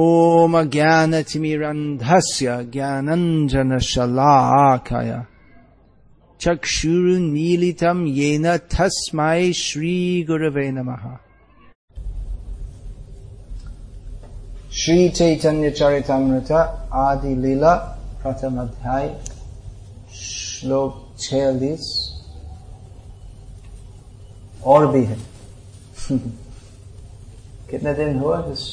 ओम ज्ञानतिमिरन्धस्य ज्ञानञ्जनशलाकय चक्षुरुन्मीलितं येन तस्मै श्रीगुरवे नमः श्री चैतन्य चरितमृत आदि लीला प्रथम अध्याय श्लोक छियालीस और भी है कितने दिन हुआ इस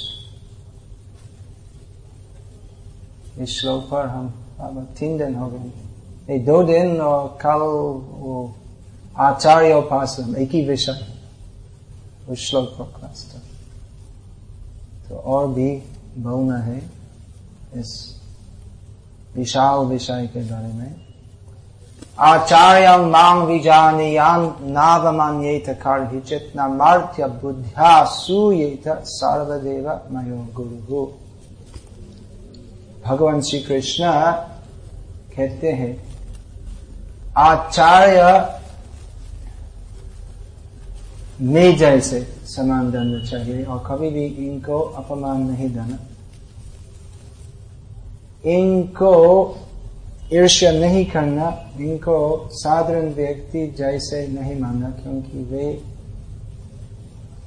इस श्लोक पर हम, अब तीन दिन हो गए। नहीं, दो दिन और कल वो आचार्य उपासन, एक ही विषय उस श्लोक पर क्लास तो और भी बोलना है इस विशाल विषय के बारे में। आचार्य मांग विजानीयान नावमान्येत कर्हिचित न मार्थ्य बुद्ध्या सूयेत सर्वदेव मयो गुरु। भगवान श्री कृष्ण कहते हैं, आचार्य में जैसे समान दंड चाहिए और कभी भी इनको अपमान नहीं देना। इनको ईर्ष्या नहीं करना, इनको साधारण व्यक्ति जैसे नहीं मानना, क्योंकि वे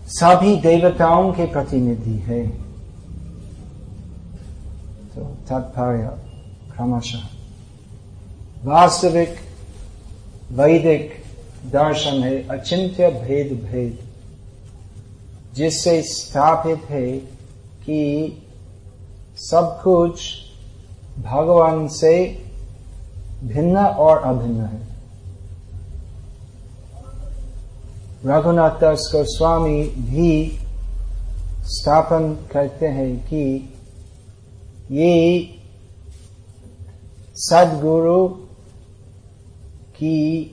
सभी देवताओं के प्रतिनिधि है। तात्पर्य क्रमशः। वास्तविक, वैदिक दर्शन है, अचिंत्य भेद भेद, जिससे स्थापित है कि सब कुछ भगवान से भिन्न और अभिन्न है। रघुनाथ दास गोस्वामी भी स्थापन करते हैं कि ये सदगुरु की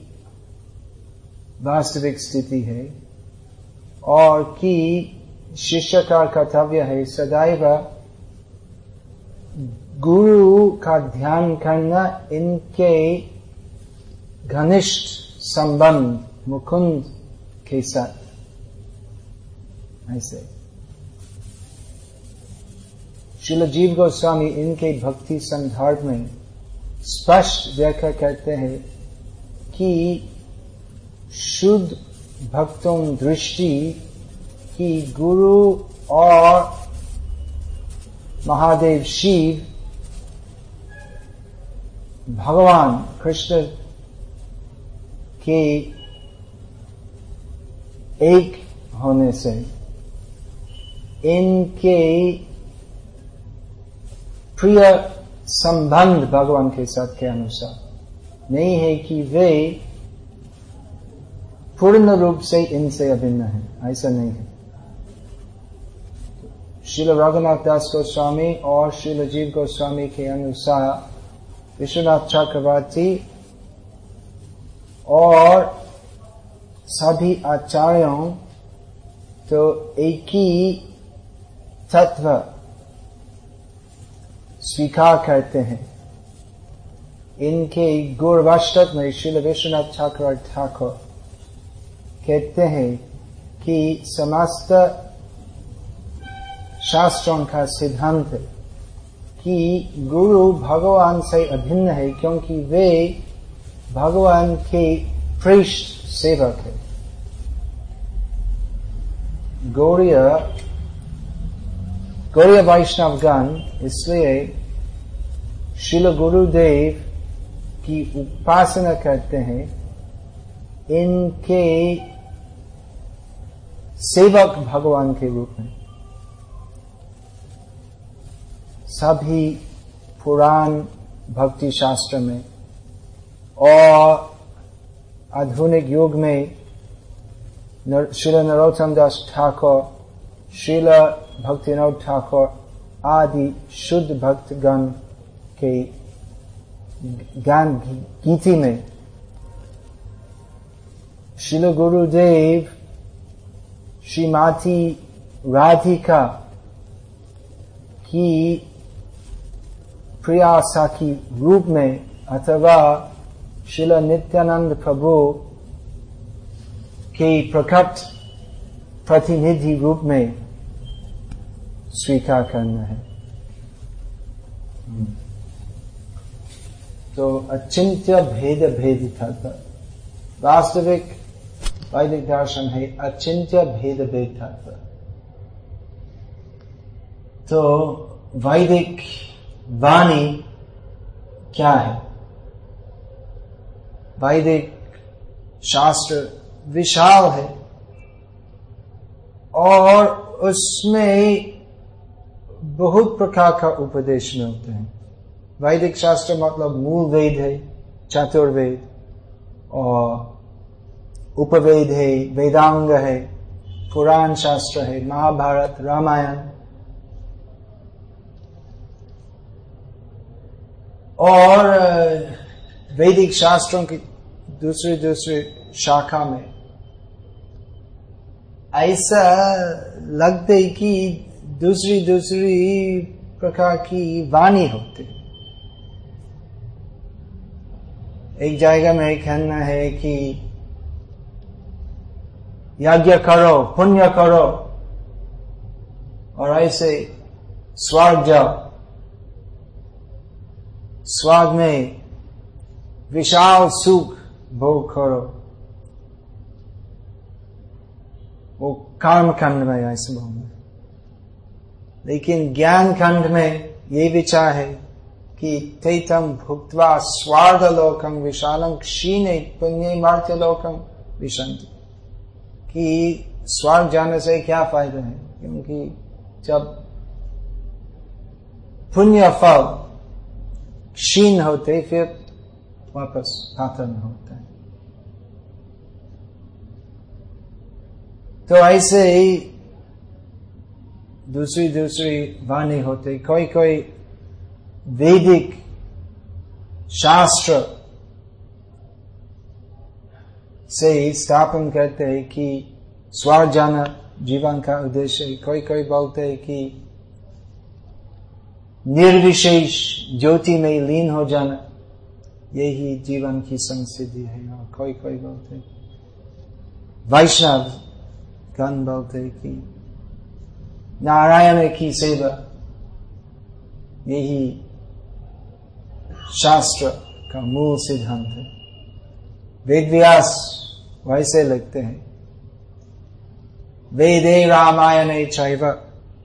वास्तविक स्थिति है और कि शिष्य का कर्तव्य है सदैव गुरु का ध्यान करना इनके घनिष्ठ संबंध, मुकुंद के साथ। ऐसे। जीव गोस्वामी इनके भक्ति संदर्भ में स्पष्ट व्याख्या करते हैं कि शुद्ध भक्तों दृष्टि की गुरु और महादेव शिव भगवान कृष्ण के एक होने से इनके प्रिय संबंध भगवान के साथ के अनुसार। नहीं है कि वे पूर्ण रूप से इनसे अभिन्न है, ऐसा नहीं है। शिल रघुनाथ दास गोस्वामी और शिल जीव गोस्वामी के अनुसार विश्वनाथ चक्रवर्ती और सभी आचार्यों तो एक ही तत्व स्वीकार करते हैं। इनके गुरवाष्टक में श्री विश्वनाथ ठाकुर ठाकुर कहते हैं कि समस्त शास्त्रों का सिद्धांत कि गुरु भगवान से अभिन्न है क्योंकि वे भगवान के पृष्ठ सेवक है। गौरीय गौरीय वैष्णवगण इसलिए शिल गुरुदेव की उपासना करते हैं इनके सेवक भगवान के रूप में सभी पुराण भक्ति शास्त्र में और आधुनिक युग में शिल नरोत्तम दास ठाकुर शिल भक्तिनाथ ठाकुर आदि शुद्ध भक्तगण के ज्ञान गीति में। शिल गुरुदेव श्रीमाती राधिका की प्रियासा की रूप में अथवा शिल नित्यानंद प्रभु के प्रकट प्रतिनिधि रूप में स्वीकार करना है। तो अचिंत्य भेद भेद था वास्तविक वैदिक दर्शन है अचिंत्य भेद भेद था। तो वैदिक वाणी क्या है? वैदिक शास्त्र विशाल है और उसमें बहुत प्रकार का उपदेश मिलते हैं। वैदिक शास्त्र मतलब मूल वेद है, चतुर्वेद, और उपवेद है, वेदांग है, पुराण शास्त्र है, महाभारत, रामायण। और वैदिक शास्त्रों की दूसरे दूसरे शाखा में ऐसा लगते कि दूसरी दूसरी प्रकार की वाणी होती एक जायगा में कहना है कि यज्ञ करो, पुण्य करो, और ऐसे स्वर्ग जाओ। स्वर्ग में विशाल सुख भोग करो। वो कर्म खंड में ऐसे बोलना लेकिन ज्ञान खंड में ये विचार है कि तैतम भुक्तवा स्वार्ध लोकम विशालम क्षीण पुण्य मार्थ लोकम विशंति कि स्वार्थ जाने से क्या फ़ायदा है? क्योंकि जब पुण्य फल क्षीण होते, फिर वापस में होता है। तो ऐसे ही दूसरी दूसरी वाणी होते कोई कोई वैदिक शास्त्र से स्थापन करते हैं कि स्वर जाना जीवन का उद्देश्य कोई कोई बोलते हैं कि निर्विशेष ज्योति में लीन हो जाना, यही जीवन की संसिद्धि है। और कोई कोई बोलते वैष्णव गण बोलते कि नारायण की सेवा यही शास्त्र का मूल सिद्धांत है। वेद व्यास वैसे लिखते हैं, वेदे रामायण चैव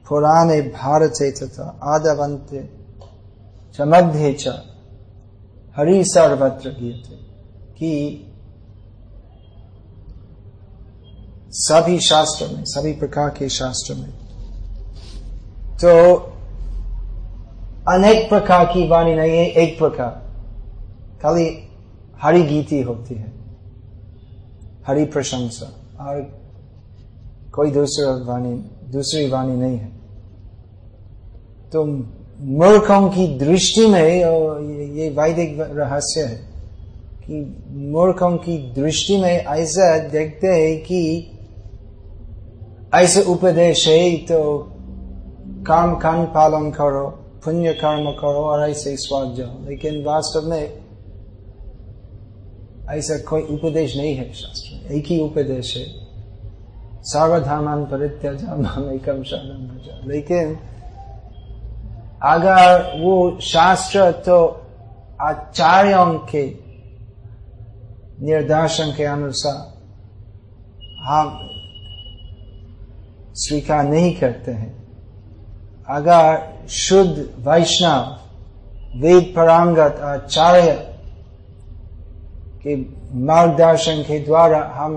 पुराणे भारत तथा आदवंत च मध्य च हरि सर्वत्र गीते कि सभी शास्त्र में, सभी प्रकार के शास्त्र में तो अनेक प्रकार की वाणी नहीं है, एक प्रकार। खाली हरि गीति होती है। हरि प्रशंसा। और कोई दूसरा वाणी, दूसरी वाणी नहीं है। तो मूर्खों की दृष्टि में, और ये वैदिक रहस्य है कि मूर्खों की दृष्टि में ऐसा देखते हैं कि ऐसे उपदेश है तो काम खान पालन करो, पुण्य कर्म करो और ऐसे ही स्वाद जाओ। लेकिन वास्तव में ऐसा कोई उपदेश नहीं है शास्त्र में। एक ही उपदेश है सावधान परित्यजम शरण लेकिन अगर वो शास्त्र तो आचार्यों के निर्देशन के अनुसार हम स्वीकार नहीं करते हैं अगर शुद्ध वैष्णव वेद परांगत आचार्य के मार्गदर्शन के द्वारा हम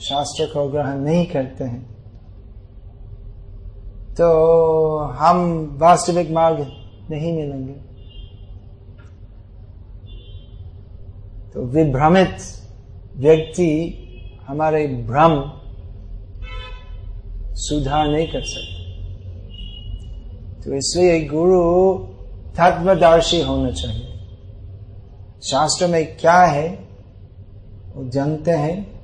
शास्त्र को ग्रहण नहीं करते हैं। तो हम वास्तविक मार्ग नहीं मिलेंगे। तो विभ्रमित व्यक्ति हमारे भ्रम सुधार नहीं कर सकते। तो इसलिए गुरु तत्वदर्शी होना चाहिए। शास्त्र में क्या है, वो जानते हैं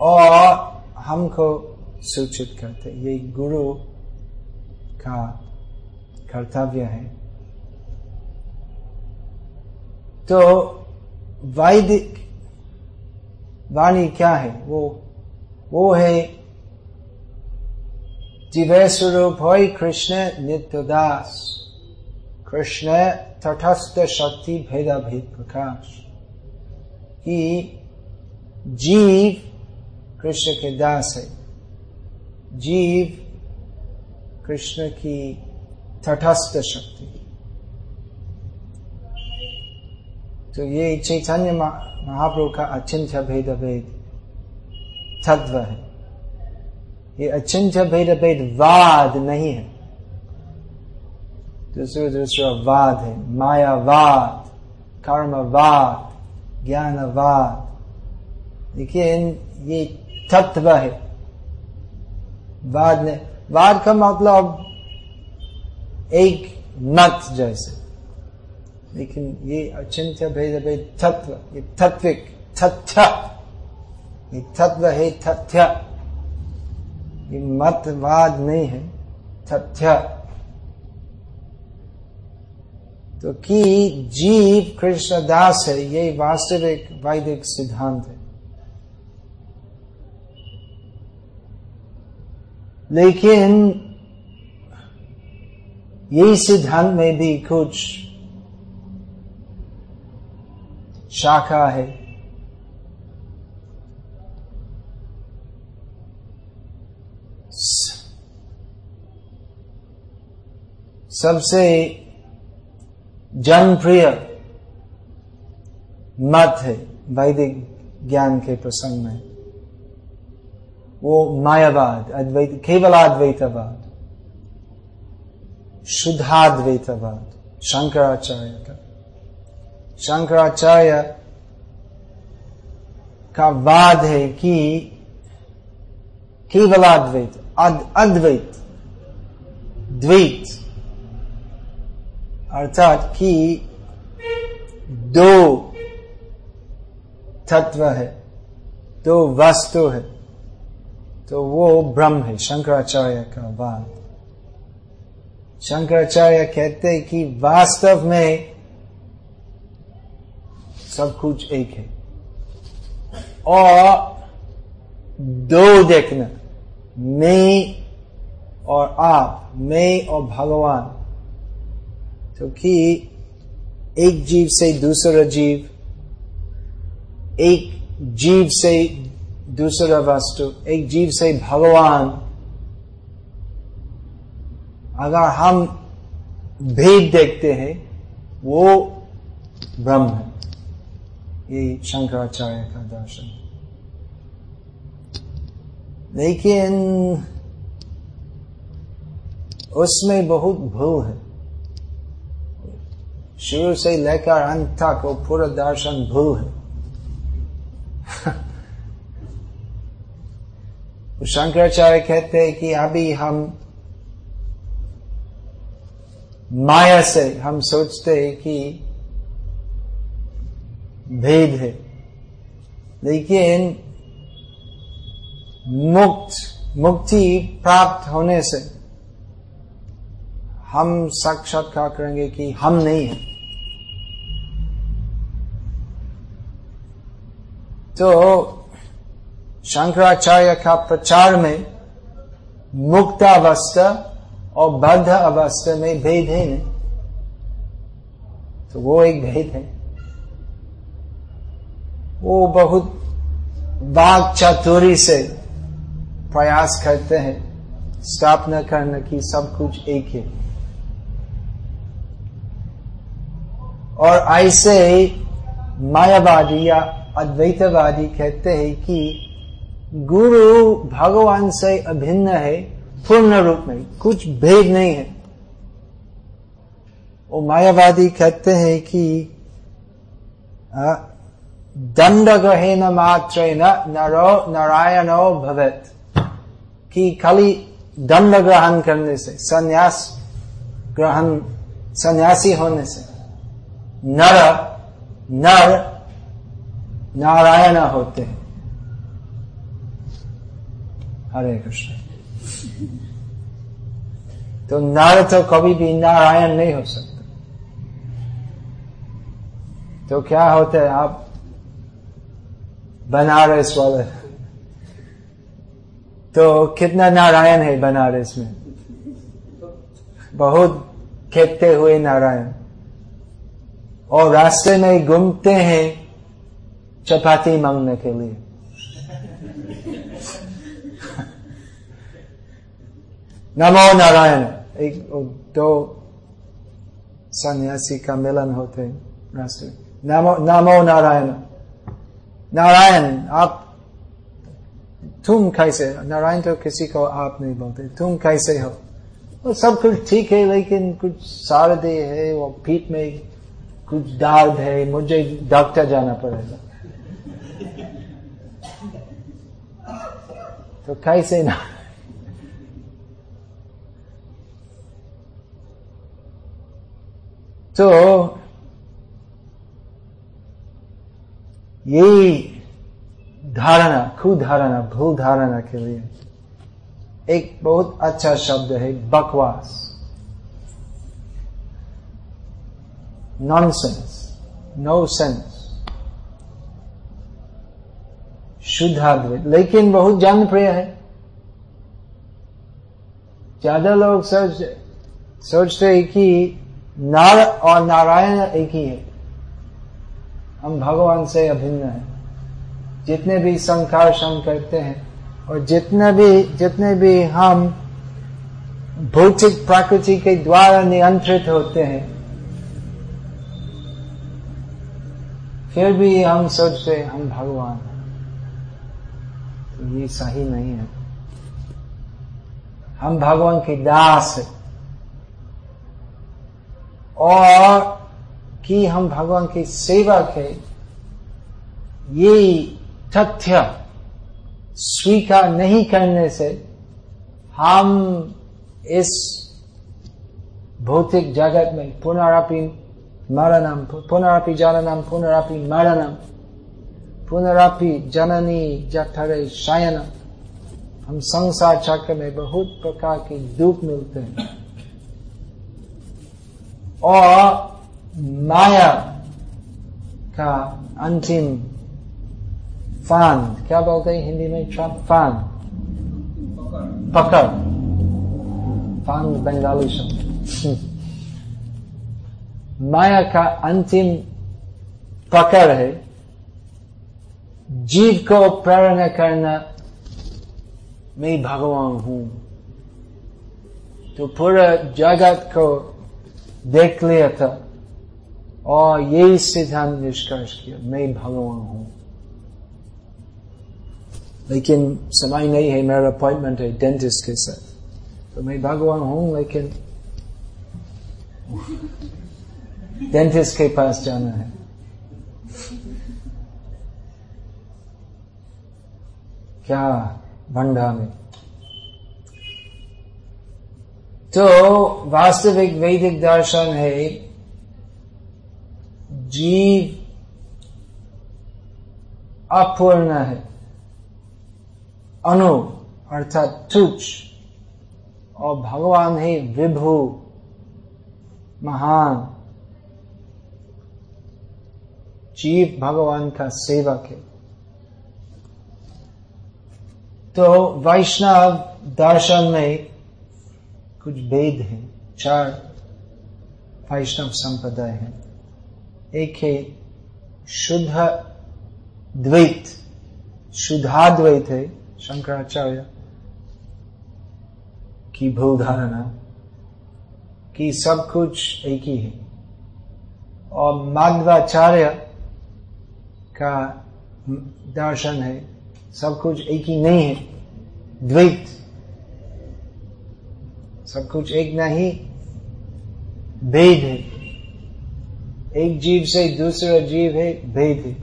और हमको सूचित करते ये गुरु का कर्तव्य है। तो वैदिक वाणी क्या है? वो वो है जीवे स्वरूप हो कृष्ण नित्य दास कृष्ण तटस्थ शक्ति भेदा भेद प्रकाश कि जीव कृष्ण के दास है जीव कृष्ण की तटस्थ शक्ति तो ये चैतन्य महाप्रभु का अचिंत्य भेद भेद तत्व है। ये अचिंत्य भेद भेद वाद नहीं है। दूसरा दूसरा वाद है, मायावाद, कर्मवाद, ज्ञानवाद। लेकिन ये तत्व है। वाद ने, वाद का मतलब एक मत जैसे। लेकिन ये अचिंत्य भेद भेद तत्व, ये तत्विक, तथ्य। ये तत्व है तथ्य। ये मतवाद नहीं है, तथ्य। तो कि जीव कृष्णदास है, ये वास्तविक वैदिक सिद्धांत है। लेकिन यही सिद्धांत में भी कुछ शाखा है। सबसे जनप्रिय मत है वैदिक ज्ञान के प्रसंग में वो मायावाद अद्वैत केवलाद्वैतवाद शुद्धाद्वैतवाद शंकराचार्य का शंकराचार्य का वाद है कि केवलाद्वैत अद्वैत द्वैत अर्थात कि दो तत्व है। दो वस्तु है। तो वो ब्रह्म है, शंकराचार्य का वाद। शंकराचार्य कहते हैं कि वास्तव में सब कुछ एक है। और दो देखना। मैं और आप, मैं और भगवान। तो कि एक जीव से दूसरा जीव, एक जीव से दूसरा वस्तु, एक जीव से भगवान। अगर हम भेद देखते हैं, वो ब्रह्म है। ये शंकराचार्य का दर्शन। लेकिन उसमें बहुत भूल है। शुरू से लेकर अंत तक वो पूरा दर्शन भूल है। शंकराचार्य कहते हैं कि अभी हम माया से हम सोचते हैं कि भेद है। लेकिन मुक्त, मुक्ति प्राप्त होने से हम साक्षात्कार करेंगे कि हम नहीं है। तो शंकराचार्य का प्रचार में मुक्त अवस्था और बद्ध अवस्था में भेद है नहीं तो वो एक भेद है। वो बहुत बाग चातुरी से प्रयास करते हैं। स्थापना करने की सब कुछ एक है। और ऐसे मायावादी या अद्वैतवादी कहते हैं कि गुरु भगवान से अभिन्न है, पूर्ण रूप में, कुछ भेद नहीं है। वो मायावादी कहते हैं कि दंड ग्रहण मात्र नरो नारायणो भवत। कि खाली दंड ग्रहण करने से, संन्यास ग्रहण, सन्यासी होने से, नर नर नारायण होते हैं। हरे कृष्ण। तो नर तो कभी भी नारायण नहीं हो सकते। तो क्या होते हैं, आप बनारस वाले तो कितना नारायण है बनारस में? बहुत खेपते हुए नारायण। और रास्ते में घूमते हैं चपाती मांगने के लिए। नमो नारायण। एक दो सन्यासी का मिलन होते रास्ते नमो नमो नारायण। नारायण, आप तुम कैसे, नारायण तो किसी को आप नहीं बोलते, तुम कैसे हो? वो सब कुछ ठीक है, लेकिन कुछ सारदे है, वो पीठ में कुछ दर्द है, मुझे डॉक्टर जाना पड़ेगा। तो कैसे ना? तो यही धारणा, खुद धारणा, भूल धारणा के लिए। एक बहुत अच्छा शब्द है, बकवास। नॉनसेंस नो सेंस शुद्धाद्वैत लेकिन बहुत जनप्रिय है। ज़्यादा लोग सोच, सोचते हैं कि नार और नारायण एक ही है। हम भगवान से अभिन्न है। जितने भी संघर्ष हम करते हैं, और जितने भी जितने भी हम भौतिक प्रकृति के द्वारा नियंत्रित होते हैं, फिर भी हम सोचते हम भगवान तो ये सही नहीं है। हम भगवान के दास है। और कि हम भगवान की सेवक है ये तथ्य स्वीकार नहीं करने से हम इस भौतिक जगत में पुनरापि मरणम, पुनरापि जननम, पुनरापि मरणम, पुनरापि जननी जठरे शयन हम संसार चक्र में बहुत प्रकार के दुख मिलते हैं। और माया का अंतिम फान क्या बोलते हैं हिंदी में? ट्रप फान पकड़. फान बंगाली शब्द माया का अंतिम पकड़ है। जीव को प्रेरणा करना मैं भगवान हूँ। तो पूरा जगत को देख लिया था। और यही सिद्धांत निष्कर्ष किया, मैं भगवान हूँ। लेकिन समय नहीं है, मेरा अपॉइंटमेंट है डेंटिस्ट के साथ। तो मैं भगवान हूँ, लेकिन डेंटिस्ट के पास जाना है। क्या भंडा में तो वास्तविक वैदिक दर्शन है, जीव अपूर्ण है। अनु, अर्थात तुच्छ, और भगवान है विभु, महान। जीव भगवान का सेवक है। तो वैष्णव दर्शन में कुछ भेद है, चार वैष्णव संप्रदाय है। एक है शुद्ध द्वैत, शुद्धाद्वैत है। शंकराचार्य की भूल धारणा कि सब कुछ एक ही है। और माधवाचार्य का दर्शन है, सब कुछ एक ही नहीं है। द्वैत, सब कुछ एक नहीं, भेद है। एक जीव से दूसरा जीव है, भेद है।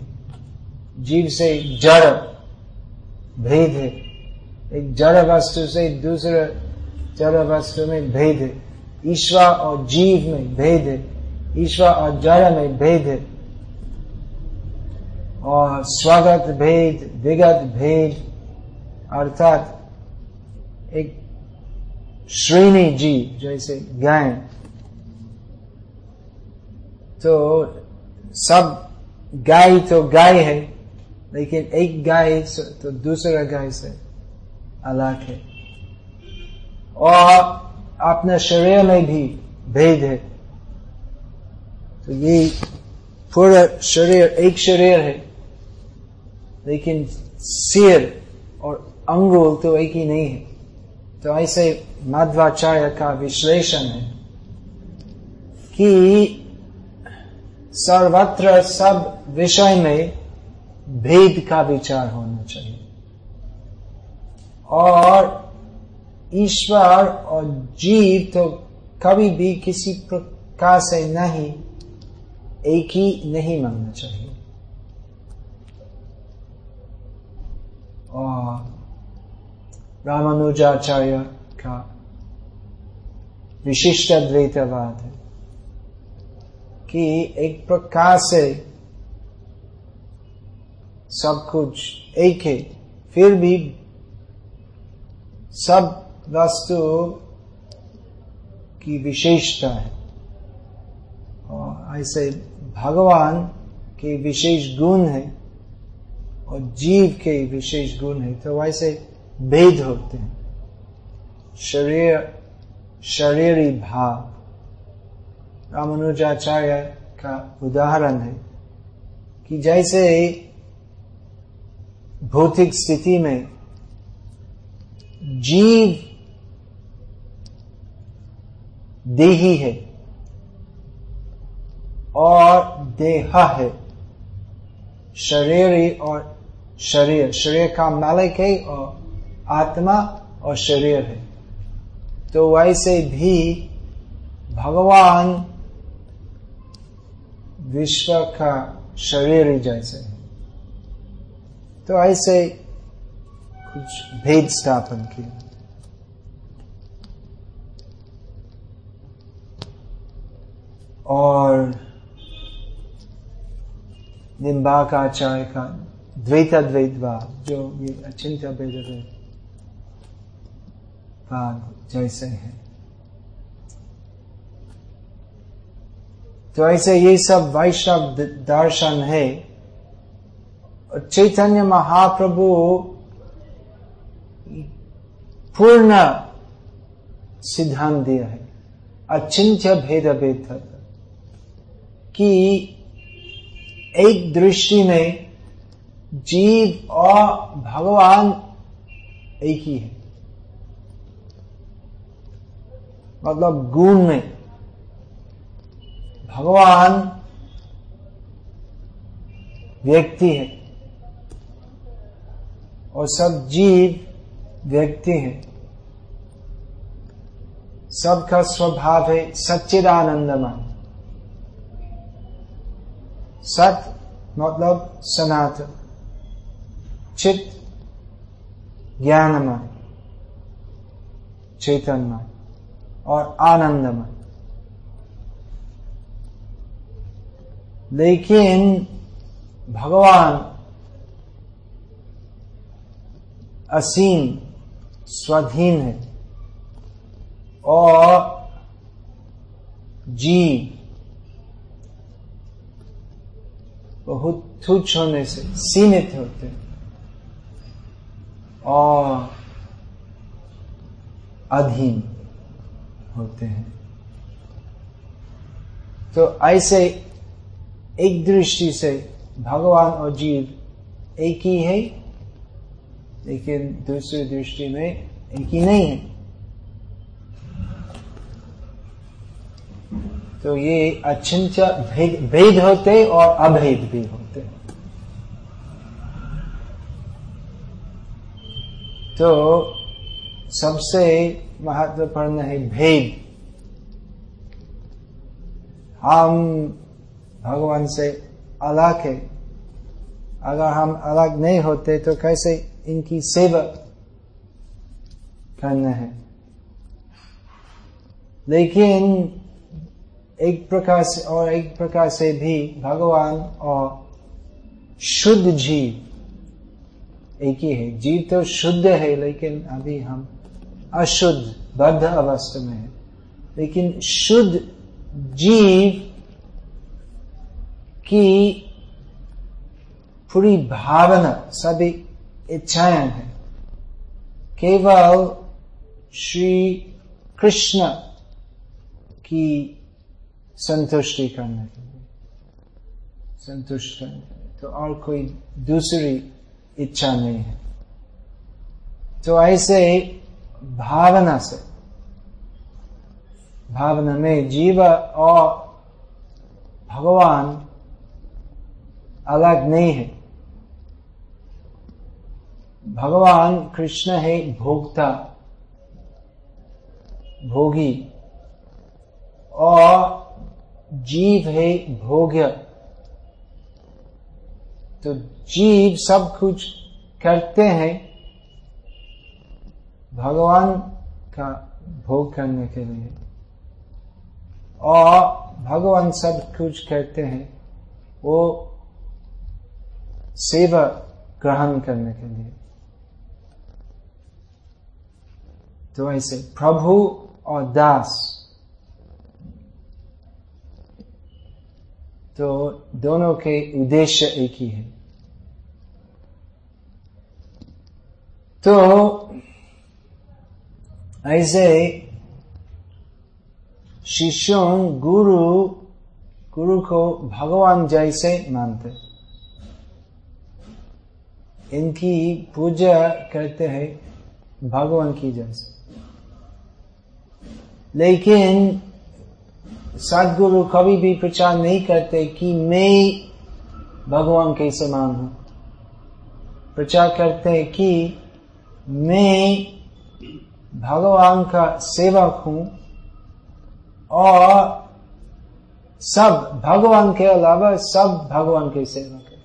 जीव से जड़ भेद है। एक जड़ वस्तु से दूसरे जड़ वस्तु में भेद है। ईश्वर और जीव में भेद है। ईश्वर और जड़ में भेद है। और स्वागत भेद, विगत भेद, अर्थात एक श्रेणी जीव जैसे गाय तो सब गाय तो गाय है। लेकिन एक गाय से तो दूसरा गाय से अलग है। और अपने शरीर में भी भेद है। तो ये पूरा शरीर, एक शरीर है। लेकिन सिर और अंगुल तो एक ही नहीं है। तो ऐसे मध्वाचार्य का विश्लेषण है कि सर्वत्र सब विषय में भेद का विचार होना चाहिए। और ईश्वर और जीव तो कभी भी किसी प्रकार से नहीं, एक ही नहीं मानना चाहिए। और रामानुजाचार्य का विशिष्ट द्वैतवाद है कि एक प्रकार से सब कुछ एक है। फिर भी सब वस्तु की विशेषता है। और ऐसे भगवान के विशेष गुण है और जीव के विशेष गुण है तो वैसे भेद होते हैं। शरीर, शरीरी भाव। रामानुजाचार्य का उदाहरण है कि जैसे भौतिक स्थिति में जीव देही है और देह है। शरीर और शरीर शरीर का मालिक है और आत्मा और शरीर है। तो वैसे भी भगवान विश्व का शरीर जैसे है। तो ऐसे कुछ भेद स्थापन किया। और निम्बाकाचार्य का द्वैताद्वैतवाद जो ये अचिंत भेद भाग जैसे है। तो ऐसे ये सब वैष्णव दर्शन है। चैतन्य महाप्रभु पूर्ण सिद्धांत दिया है। अचिंत्य भेद भेद कि एक दृष्टि में जीव और भगवान एक ही है। मतलब गुण में भगवान व्यक्ति है। और सब जीव व्यक्ति है। सबका स्वभाव है सच्चिदानंदमय। सत मतलब सनातन। चित ज्ञानमय। चैतन्यमय और आनंदमय। लेकिन भगवान असीम, स्वाधीन है। और जीव बहुत तुच्छ होने से सीमित होते और अधीन होते हैं। तो ऐसे एक दृष्टि से भगवान और जीव एक ही है। लेकिन दूसरी दृष्टि में एक ही नहीं है। तो ये अचिंत्य भेद भेद होते और अभेद भी होते तो सबसे महत्वपूर्ण है भेद। हम भगवान से अलग है। अगर हम अलग नहीं होते तो कैसे इनकी सेवा करना है। लेकिन एक प्रकार से और एक प्रकार से भी भगवान और शुद्ध जीव एक ही है। जीव तो शुद्ध है, लेकिन अभी हम अशुद्ध, बद्ध अवस्था में है। लेकिन शुद्ध जीव की पूरी भावना, सभी इच्छाएँ हैं। केवल श्री कृष्ण की संतुष्टि करने के लिए। संतुष्ट करने के तो और कोई दूसरी इच्छा नहीं है। तो ऐसे भावना से, भावना में जीव और भगवान अलग नहीं है। भगवान कृष्ण है भोक्ता, भोगी, और जीव है भोग्य। तो जीव सब कुछ करते हैं भगवान का भोग करने के लिए, और भगवान सब कुछ करते हैं वो सेवा ग्रहण करने के लिए। तो ऐसे प्रभु और दास। तो दोनों के उद्देश्य एक ही है। तो ऐसे शिष्यों, गुरु गुरु को भगवान जैसे मानते इनकी पूजा करते हैं भगवान की जैसे। लेकिन सदगुरु कभी भी प्रचार नहीं करते कि मैं भगवान के समान हूँ। प्रचार करते हैं कि मैं भगवान का सेवक हूँ और सब भगवान के अलावा सब भगवान के सेवक है।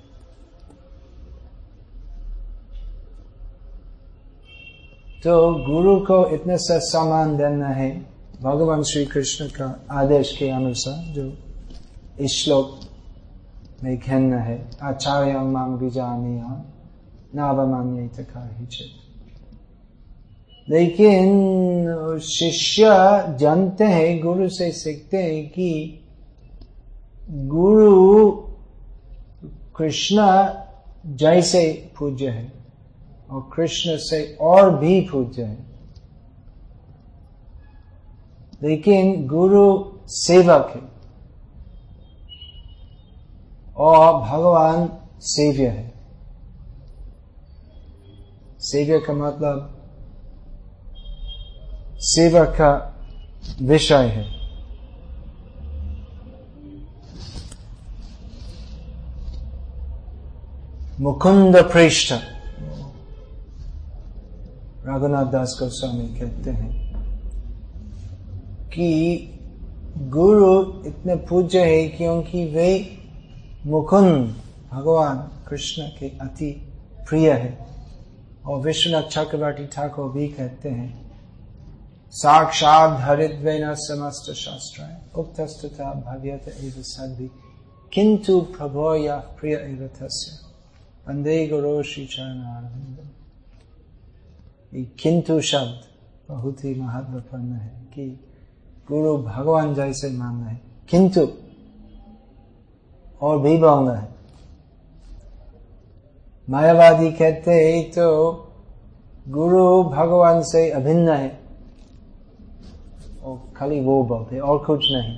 तो गुरु को इतना सा सम्मान देना है। भगवान श्री कृष्ण का आदेश के अनुसार जो इस श्लोक में घन है, आचार्य मांग बीजानीय नावमान्य लेकिन शिष्य जानते हैं, गुरु से सीखते हैं कि गुरु कृष्ण जैसे पूज्य है और कृष्ण से और भी पूज्य है। लेकिन गुरु सेवक है। और भगवान सेव्य है। सेव्य का मतलब सेवा का विषय है। मुकुंद पृष्ठ। रघुनाथ दास गोस्वामी कहते हैं कि गुरु इतने पूज्य है क्योंकि वे मुकुंद भगवान कृष्ण के अति प्रिय है। और विश्वनाथ चक्रवर्ती ठाकुर भी कहते हैं, साक्षात हरिद्वेन समस्त शास्त्र उक्तस्तुता भव्यत एव किंतु प्रभो या प्रिय एव तस्य। वंदे गुरु श्री चरण किंतु शब्द बहुत ही महत्वपूर्ण है कि गुरु भगवान जैसे मानना है, किंतु और भी बोलना है। मायावादी कहते हैं तो गुरु भगवान से अभिन्न है। और खाली वो बोलते और कुछ नहीं।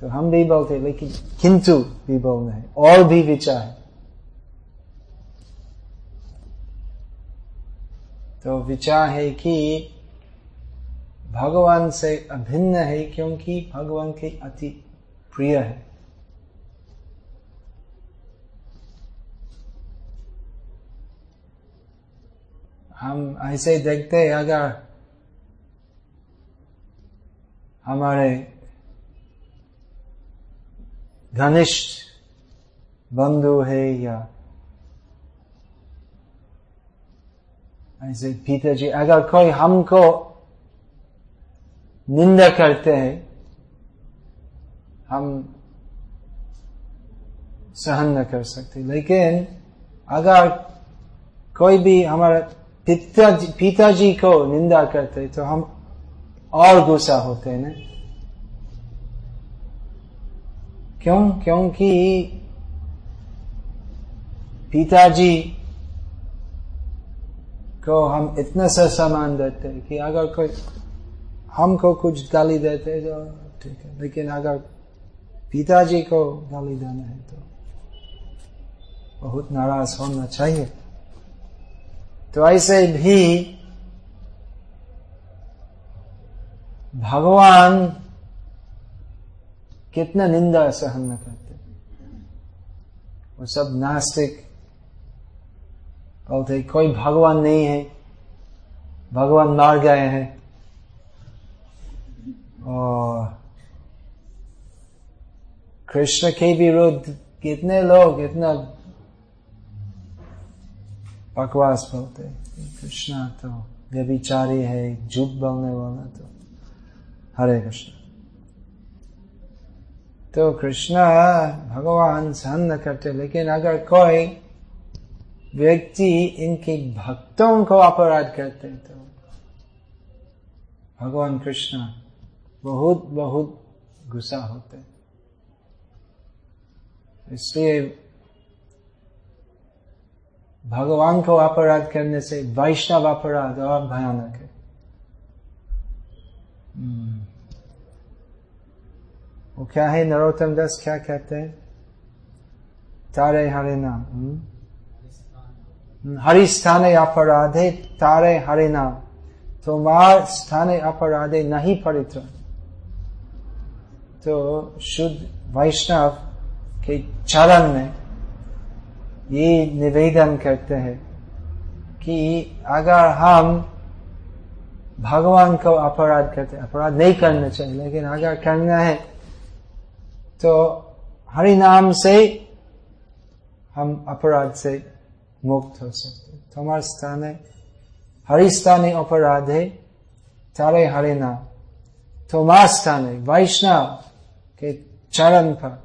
तो हम भी बोलते लेकिन किंतु भी बोलना है, और भी विचार है। तो विचार है कि भगवान से अभिन्न है क्योंकि भगवान के अति प्रिय है। हम ऐसे देखते हैं, अगर हमारे घनिष्ठ बंधु है या ऐसे पिताजी, अगर कोई हमको निंदा करते हैं, हम सहन न कर सकते। लेकिन अगर कोई भी हमारे पिताजी पिताजी को निंदा करते तो हम और गुस्सा होते हैं क्यों? क्योंकि पिताजी को हम इतना सा सामान देते हैं कि अगर कोई हमको कुछ गाली देते तो ठीक है। लेकिन अगर पिताजी को गाली देना है तो बहुत नाराज़ होना चाहिए। तो ऐसे भी भगवान कितना निंदा सहन न करते। वो सब नास्तिक। बोलते कोई भगवान नहीं है। भगवान मार गए हैं। और कृष्ण के विरुद्ध कितने लोग इतना बकवास बोलते कृष्णा तो व्यभिचारी है, झूठ बोलने वाला तो। हरे कृष्ण। तो कृष्ण भगवान सहन करते, लेकिन अगर कोई व्यक्ति इनके भक्तों को अपराध करते तो भगवान कृष्ण बहुत बहुत गुस्सा होते इसलिए भगवान को अपराध करने से, वैष्णव अपराध और भयानक है। हम्म। वो क्या है? नरोत्तम दास क्या कहते हैं? तारे हरे नाम। हम्म। हरि स्थाने अपराधे, तारे हरे नाम। तुम्हार स्थाने अपराधे नहीं परित्र तो शुद्ध वैष्णव के चरण में ये निवेदन करते हैं कि अगर हम भगवान को अपराध करते, अपराध नहीं करना चाहिए, लेकिन अगर करना है तो हरि नाम से हम अपराध से मुक्त हो सकते तुम्हारे स्थान है हरि स्थान अपराध है, तारे हरि नाम। तुम्हारा स्थान है वैष्णव के चरण पर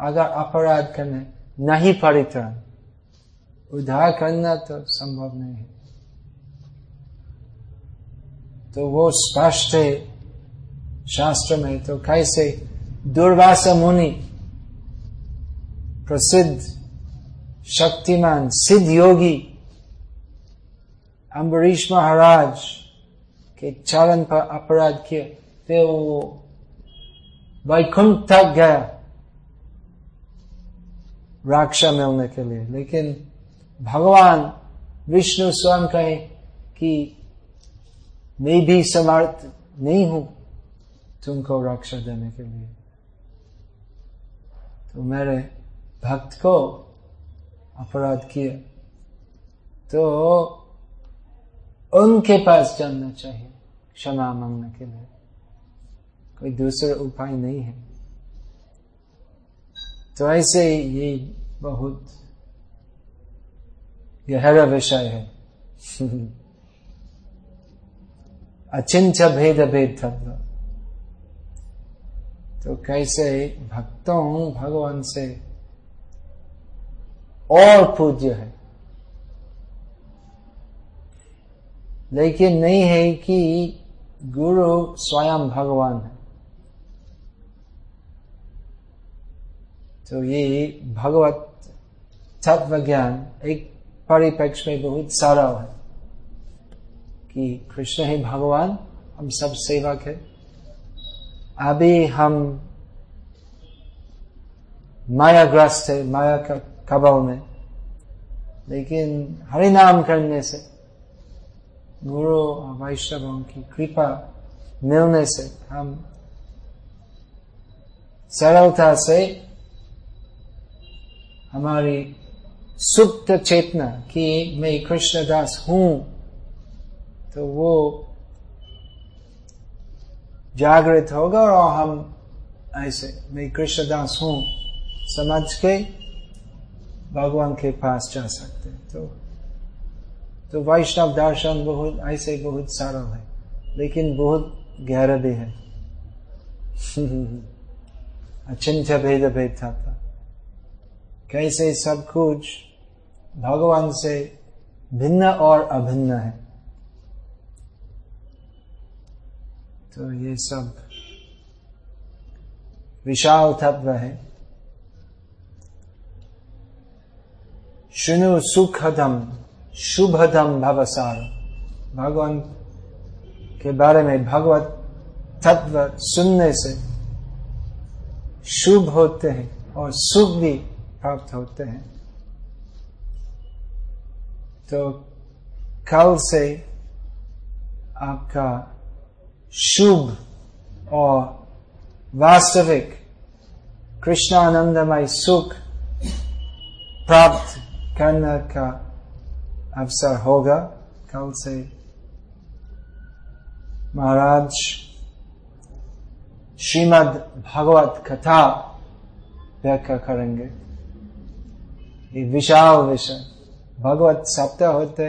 अगर अपराध करने नहीं परित्राण उद्धार करना तो संभव नहीं है। तो वो स्पष्ट है शास्त्र में तो कैसे दुर्वासा मुनि प्रसिद्ध शक्तिमान सिद्ध योगी अम्बरीश महाराज के चरण पर अपराध किए, फिर वो वैकुंठ तक गया राक्षा मिलने के लिए लेकिन भगवान विष्णु स्वयं कहे कि मैं भी समर्थ नहीं हूँ तुमको रक्षा देने के लिए तो मेरे भक्त को अपराध किया तो उनके पास जाना चाहिए क्षमा मांगने के लिए कोई दूसरा उपाय नहीं है। तो ऐसे ये बहुत गहरा विषय है। अचिंत भेद भेद तत्व। तो कैसे भक्तों, भगवान से और पूज्य है। लेकिन नहीं है कि गुरु स्वयं भगवान है। तो ये भगवत तत्व ज्ञान एक परिप्रेक्ष्य में बहुत सारा है कि कृष्ण ही भगवान, हम सब सेवक है। अभी हम मायाग्रस्त है, माया का कबल में। लेकिन हरि नाम करने से, गुरु और वैष्णवों की कृपा मिलने से हम सरलता से हमारी सुप्त चेतना कि मैं कृष्णदास हूँ तो वो जागृत होगा और हम ऐसे, मैं कृष्णदास हूँ, समझ के भगवान के पास जा सकते तो तो वैष्णव दर्शन बहुत, ऐसे बहुत सरल है, लेकिन बहुत गहरा भी है। अचिंत्य भेद भेद था। कैसे सब कुछ भगवान से भिन्न और अभिन्न है। तो ये सब विशाल तत्व है। शुनु सुखदम शुभदम भवसार भगवान के बारे में भगवत तत्व सुनने से शुभ होते हैं और सुख भी प्राप्त होते हैं। तो कल से आपका शुभ और वास्तविक कृष्णानंदमय सुख प्राप्त करने का अवसर होगा। कल से महाराज श्रीमद भगवत कथा व्याख्या करेंगे। विशाल विषय भगवत सप्ताह होते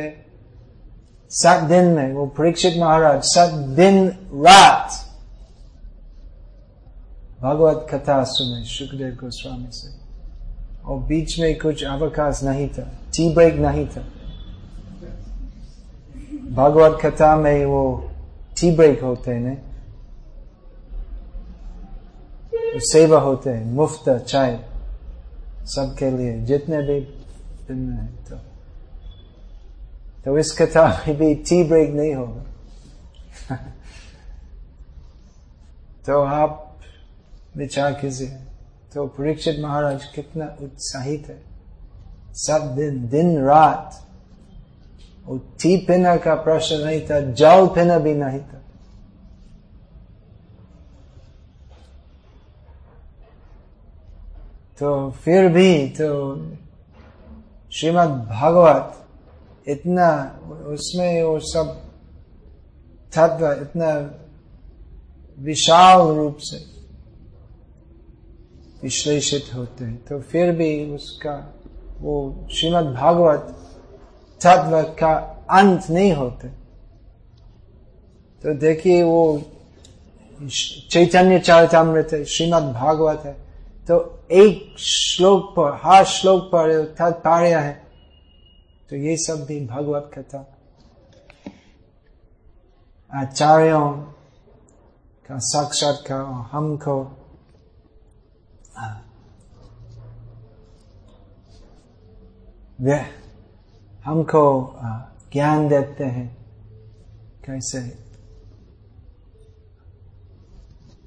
सात दिन में वो परीक्षित महाराज सात दिन रात भगवत कथा सुने सुखदेव गोस्वामी से और बीच में कुछ अवकाश नहीं था, टी ब्रेक नहीं था। भगवत कथा में वो टी ब्रेक होते हैं, सेवा होते हैं, मुफ़्त चाय। सबके लिए जितने भी दिन है तो तो इस कथा में भी टी ब्रेक नहीं होगा तो आप विचार कीजिए तो परीक्षित महाराज कितना उत्साहित है सब दिन दिन रात और टी पीना का प्रश्न नहीं था जल पीना भी नहीं था तो फिर भी तो श्रीमद् भागवत इतना, उसमें वो सब तत्व इतना विशाल रूप से विश्लेषित होते हैं। तो फिर भी उसका, वो श्रीमद् भागवत तत्व का अंत नहीं होते। तो देखिए वो चैतन्य चरितमृत है, श्रीमद भागवत है। तो एक श्लोक पर हर श्लोक पर तात्पर्य है तो ये सब भी भगवत कथा। आचार्यों का साक्षात्कार हमको हमको ज्ञान देते हैं। कैसे?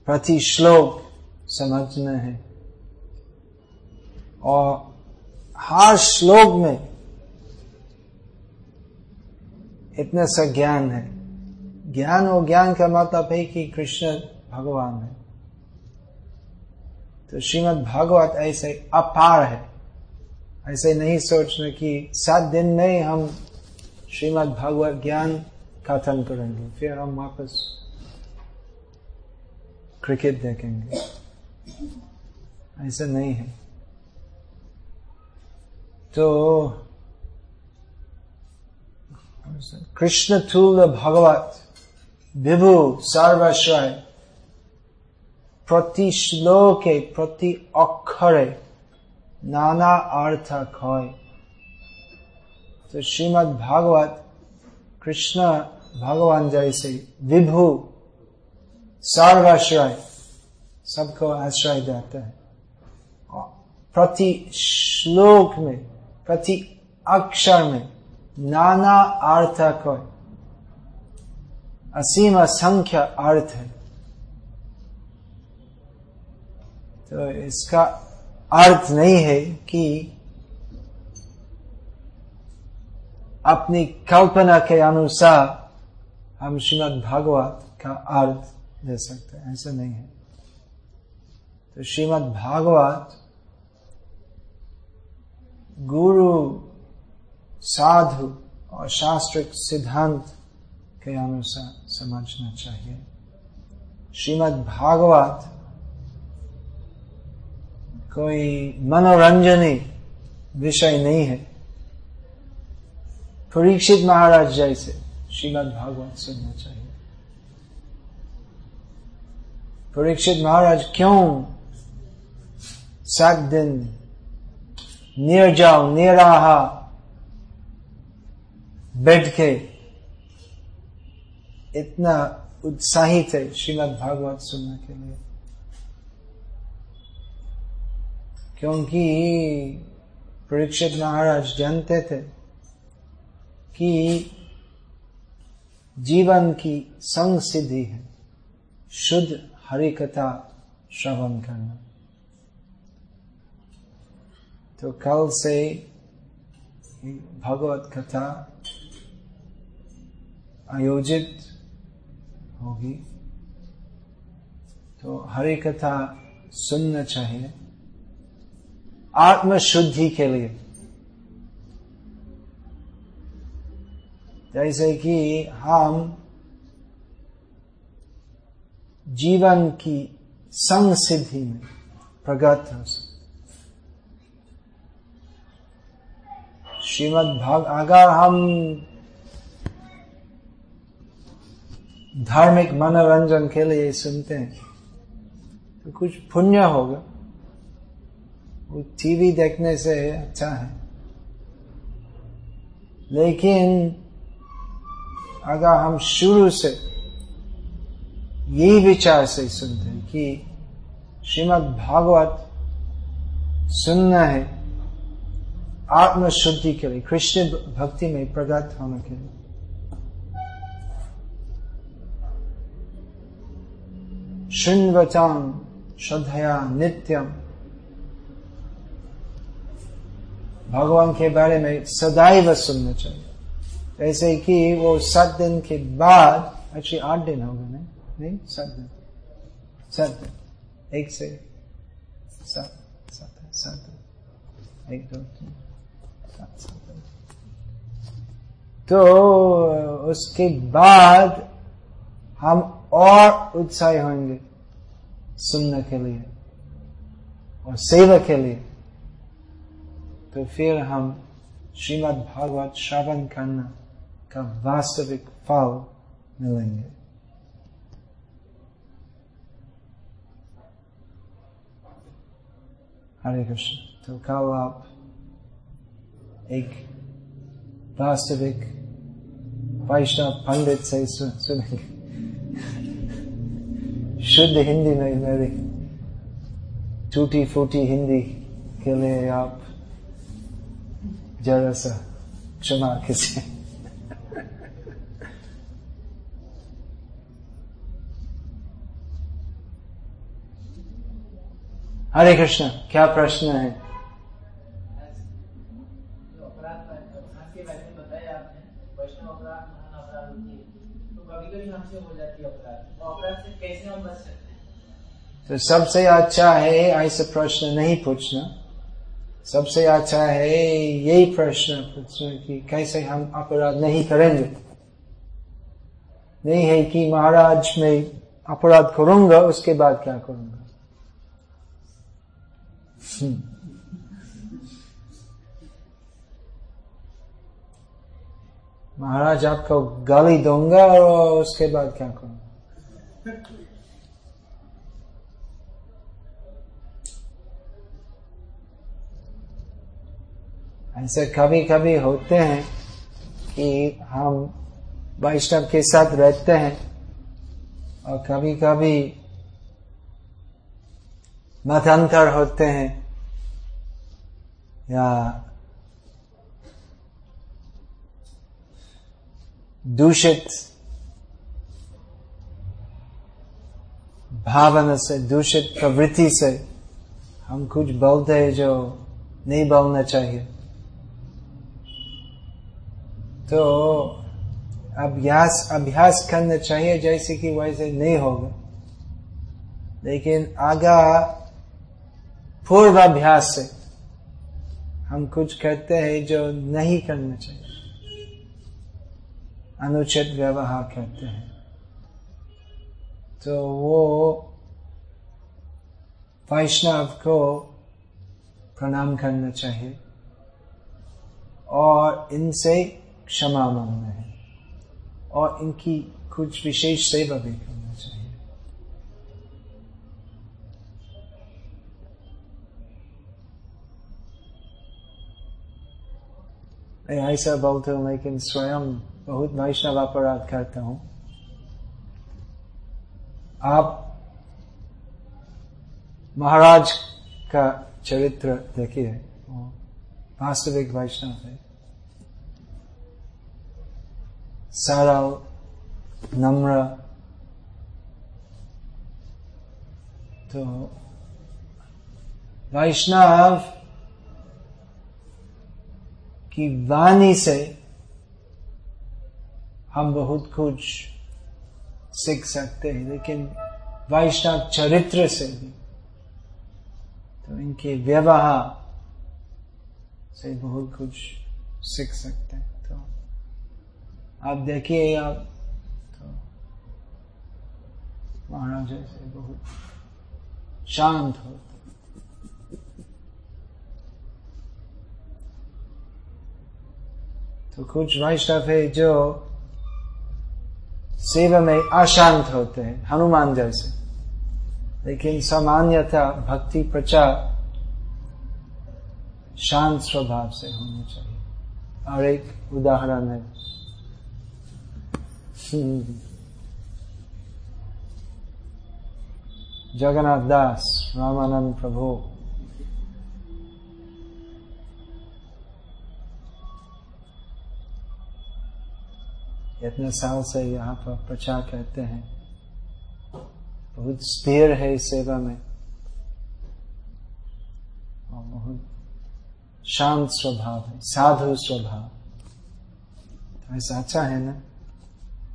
प्रति श्लोक समझना है। और हर श्लोक में इतना सा ज्ञान है। ज्ञान और ज्ञान का मतलब है कि कृष्ण भगवान है। तो श्रीमद भागवत ऐसे अपार है। ऐसे नहीं सोचना कि सात दिन में हम श्रीमद भागवत ज्ञान कथन करेंगे, फिर हम वापस क्रिकेट देखेंगे। ऐसा नहीं है। तो कृष्ण थूल भगवत, विभु सर्वश्रय प्रति श्लोके, प्रति अक्षरे नाना अर्थ खय तो श्रीमद भागवत, कृष्ण भगवान जैसे विभु सर्वाश्रय सबको आश्रय देते हैं। प्रति श्लोक में प्रति अक्षर में नाना अर्थ को असीम असंख्य अर्थ है। तो इसका अर्थ नहीं है कि अपनी कल्पना के अनुसार हम श्रीमद भागवत का अर्थ दे सकते हैं। ऐसा नहीं है। तो श्रीमद भागवत गुरु साधु और शास्त्रिक सिद्धांत के अनुसार समझना चाहिए। श्रीमद भागवत कोई मनोरंजनी विषय नहीं है। परीक्षित महाराज जैसे श्रीमद भागवत सुनना चाहिए। परीक्षित महाराज क्यों सात दिन निर्जाओ, निराहा, बैठ के इतना उत्साहित है श्रीमद भागवत सुनने के लिए। क्योंकि परीक्षित महाराज जानते थे कि जीवन की संग सिद्धि है। शुद्ध हरि कथा श्रवण करना। तो कल से भगवत कथा आयोजित होगी। तो हरि कथा सुनना चाहिए। आत्म शुद्धि के लिए। जैसे कि हम जीवन की संग सिद्धि में प्रगत हो श्रीमद भाग अगर हम धार्मिक मनोरंजन के लिए सुनते हैं। तो कुछ पुण्य होगा। वो टीवी देखने से अच्छा है। लेकिन अगर हम शुरू से यही विचार से सुनते हैं कि श्रीमद भागवत सुनना है। आत्म शुद्धि के लिए कृष्ण भक्ति में प्रगत होने के लिए। शुन्वचाम श्रद्धया नित्यम भगवान के बारे में सदैव सुनना चाहिए। ऐसे कि वो सात दिन के बाद एक्चुअली आठ दिन होगा, नहीं? नहीं? सात दिन। सात दिन। एक से सात सात सात एक, दो, तीन सात सात दिन तो उसके बाद हम और उत्साह होंगे सुनने के लिए और सेवा के लिए। तो फिर हम श्रीमद् भागवत श्रवण करना का वास्तविक फल मिलेंगे। हरे कृष्ण तो कल आप एक वास्तविक वैष्णव पंडित से सुनेंगे शुद्ध हिंदी में मेरी टूटी फूटी हिंदी के लिए आप जरा सा क्षमा कीजिए हरे कृष्ण क्या प्रश्न है तो सबसे अच्छा है ऐसे प्रश्न नहीं पूछना। सबसे अच्छा है यही प्रश्न पूछना कि कैसे हम अपराध नहीं करेंगे। नहीं है कि महाराज में अपराध करूँगा, उसके बाद क्या करूँगा? महाराज आपको गाली दूँगा और उसके बाद क्या करूँगा? ऐसे कभी कभी होते हैं कि हम वैष्णव के साथ रहते हैं और कभी कभी मतांतर होते हैं या दूषित भावना से, दूषित प्रवृत्ति से हम कुछ बोलते हैं जो नहीं बोलना चाहिए। तो अभ्यास अभ्यास करना चाहिए जैसे कि वैसे नहीं होगा। लेकिन आगा पूर्व अभ्यास से हम कुछ करते हैं जो नहीं करना चाहिए, अनुचित व्यवहार करते हैं तो वो वैष्णव को प्रणाम करना चाहिए। और इनसे क्षमा मांगना है और इनकी कुछ विशेष सेवा भी करना चाहिए। मैं ऐसा बोलता हूँ, लेकिन स्वयं बहुत वैष्णव अपराध करता हूँ। आप महाराज का चरित्र देखिए, वास्तविक वैष्णव है। सरल नम्र तो वैष्णव की वाणी से हम बहुत कुछ सीख सकते हैं लेकिन वैष्णव चरित्र से भी तो इनके व्यवहार से बहुत कुछ सीख सकते हैं आप देखिए आप तो महाराज से बहुत शांत होते तो कुछ वैष्णव है जो सेवा में अशांत होते हैं, हनुमान जैसे। लेकिन सामान्यता भक्ति प्रचार शांत स्वभाव से होना चाहिए। और एक उदाहरण है। जगन्नाथ दास रामानंद प्रभु इतने साल से यहाँ पर प्रचार करते हैं। बहुत स्थिर है इस सेवा में। और बहुत शांत स्वभाव है, साधु स्वभाव। ऐसा अच्छा है ना?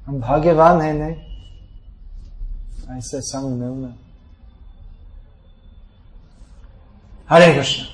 हम भाग्यवान है नहीं? ऐसे संग में हरे कृष्ण।